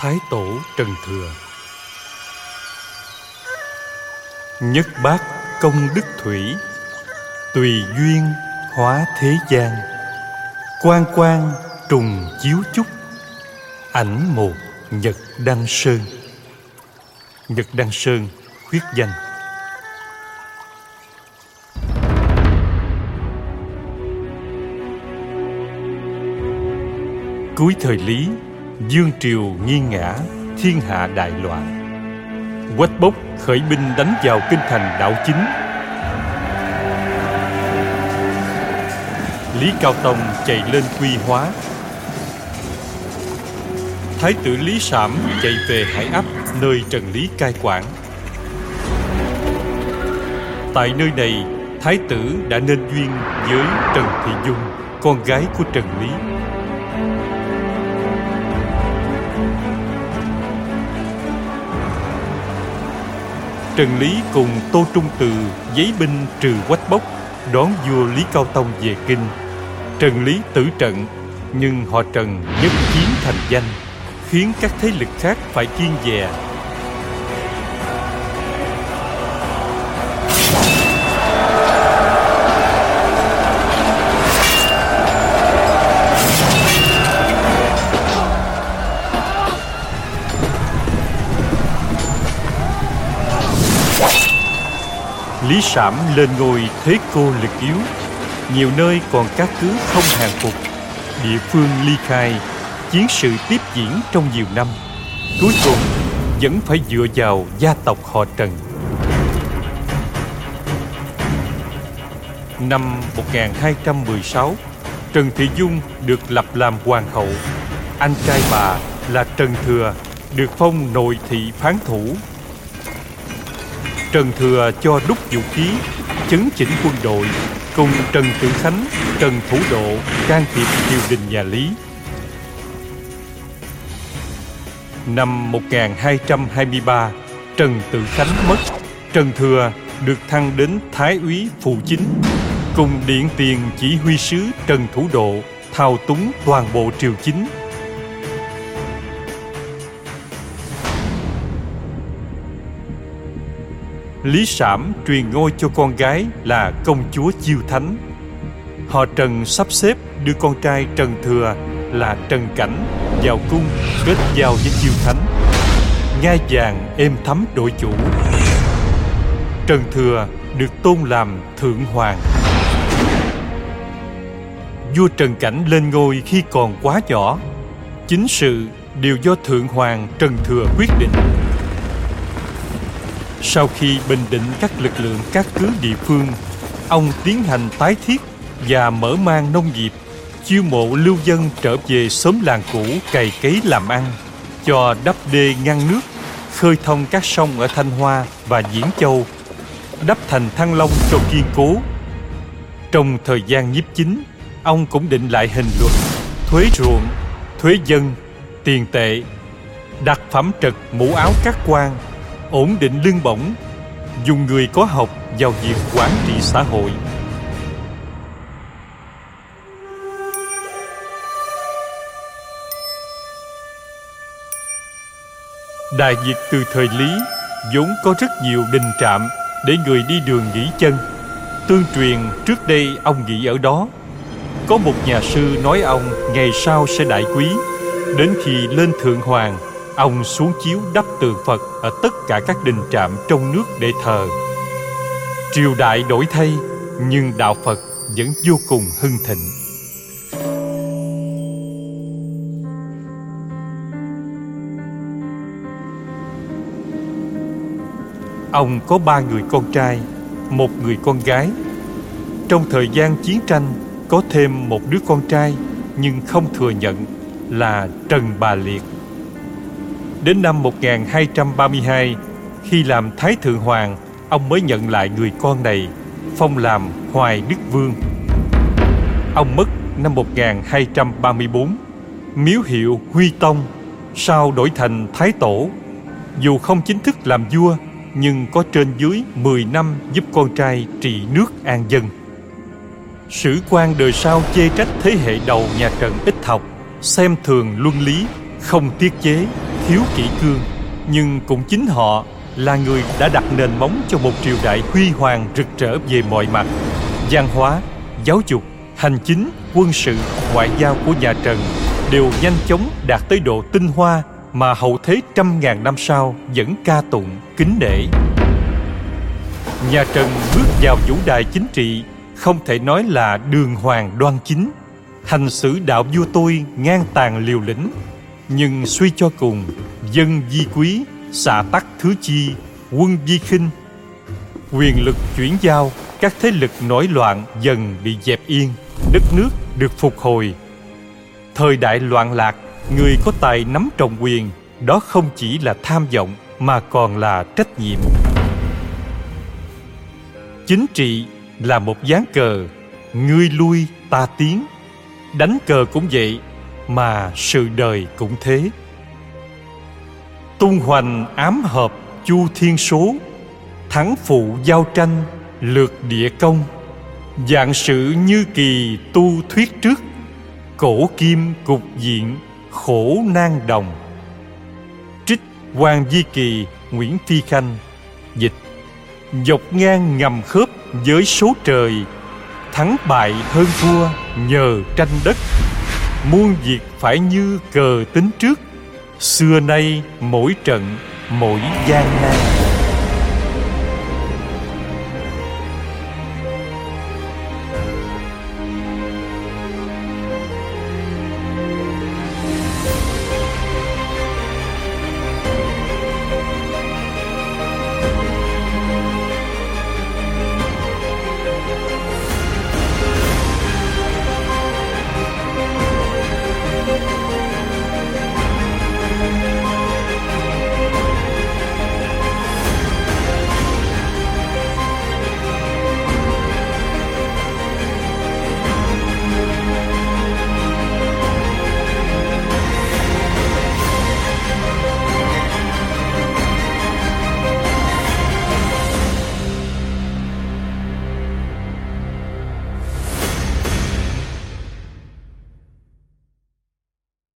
Thái Tổ Trần Thừa. Nhất bát công đức thủy, Tùy duyên hóa thế gian Quan quan trùng chiếu chúc, Ảnh một Nhật Đăng Sơn. Nhật Đăng Sơn khuyết danh. Cuối thời Lý Dương triều nghiêng ngã, Thiên hạ đại loạn. Quách bốc khởi binh đánh vào kinh thành đảo chính. Lý Cao Tông chạy lên quy hóa. Thái tử Lý Sảm chạy về Hải Ấp nơi Trần Lý cai quản. Tại nơi này, Thái tử đã nên duyên với Trần Thị Dung, Con gái của Trần Lý. Trần Lý cùng Tô Trung Từ giấy binh trừ quách bốc đón vua Lý Cao Tông về kinh. Trần Lý tử trận, nhưng họ Trần nhất chiến thành danh, khiến các thế lực khác phải kiên dè Lý Sảm lên ngôi thế cô lực yếu. Nhiều nơi còn các cứ không hàng phục. Địa phương ly khai, Chiến sự tiếp diễn trong nhiều năm. Cuối cùng, vẫn phải dựa vào gia tộc họ Trần. Năm 1216 Trần Thị Dung được lập làm hoàng hậu. Anh trai bà là Trần Thừa, Được phong nội thị phán thủ. Trần Thừa cho đúc vũ khí, chấn chỉnh quân đội, cùng Trần Tử Khánh, Trần Thủ Độ can thiệp triều đình nhà Lý. Năm 1223, Trần Tử Khánh mất, Trần Thừa được thăng đến Thái úy phụ chính, cùng điện tiền chỉ huy sứ Trần Thủ Độ thao túng toàn bộ triều chính Lý Sảm truyền ngôi cho con gái là công chúa Chiêu Thánh. Họ Trần sắp xếp đưa con trai Trần Thừa là Trần Cảnh vào cung kết giao với Chiêu Thánh. Ngai vàng êm thấm đội chủ. Trần Thừa được tôn làm Thượng Hoàng. Vua Trần Cảnh lên ngôi khi còn quá nhỏ. Chính sự đều do Thượng Hoàng Trần Thừa quyết định. Sau khi bình định các lực lượng các cứ địa phương, ông tiến hành tái thiết và mở mang nông nghiệp, chiêu mộ lưu dân trở về xóm làng cũ cày cấy làm ăn, cho đắp đê ngăn nước, khơi thông các sông ở Thanh Hoa và Diễn Châu, đắp thành Thăng Long cho kiên cố. Trong thời gian nhiếp chính, ông cũng định lại hình luật, thuế ruộng, thuế dân, tiền tệ, đặt phẩm trật mũ áo các quan ổn định lương bổng dùng người có học vào việc quản trị xã hội Đại Việt từ thời Lý vốn có rất nhiều đình trạm để người đi đường nghỉ chân. Tương truyền trước đây ông nghỉ ở đó. Có một nhà sư nói ông ngày sau sẽ đại quý, đến khi lên thượng hoàng Ông xuống chiếu đắp tượng Phật ở tất cả các đình trạm trong nước để thờ. Triều đại đổi thay, nhưng đạo Phật vẫn vô cùng hưng thịnh. Ông có ba người con trai, một người con gái. Trong thời gian chiến tranh, có thêm một đứa con trai nhưng không thừa nhận là Trần Bà Liệt. Đến năm 1232, khi làm Thái Thượng Hoàng, ông mới nhận lại người con này, phong làm Hoài Đức Vương. Ông mất năm 1234, miếu hiệu Huy Tông, sau đổi thành Thái Tổ. Dù không chính thức làm vua, nhưng có trên dưới 10 năm giúp con trai trị nước an dân. Sử quan đời sau chê trách thế hệ đầu nhà Trần ít học, xem thường luân lý, không tiết chế, thiếu kỷ cương, nhưng cũng chính họ là người đã đặt nền móng cho một triều đại huy hoàng rực rỡ về mọi mặt. Văn hóa, giáo dục, hành chính, quân sự, ngoại giao của nhà trần đều nhanh chóng đạt tới độ tinh hoa mà hậu thế trăm ngàn năm sau vẫn ca tụng, kính nể. Nhà trần bước vào vũ đài chính trị, không thể nói là đường hoàng đoan chính. Hành xử đạo vua tôi ngang tàn liều lĩnh nhưng suy cho cùng, dân di quý xạ tắc thứ chi, quân di khinh, quyền lực chuyển giao, các thế lực nổi loạn dần bị dẹp yên, đất nước được phục hồi. Thời đại loạn lạc, người có tài nắm trọng quyền, đó không chỉ là tham vọng mà còn là trách nhiệm. Chính trị là một ván cờ, ngươi lui ta tiến. Đánh cờ cũng vậy mà sự đời cũng thế. Tung hoành ám hợp chu thiên số, thắng phụ giao tranh lược địa công. Dạng sự như kỳ tu thuyết trước, cổ kim cục diện, khổ nan đồng. Trích hoàng di kỳ, nguyễn phi khanh, dịch. Dọc ngang ngầm khớp với số trời, thắng bại hơn thua nhờ tranh đất muôn việc phải như cờ tính trước. Xưa nay mỗi trận mỗi gian nan.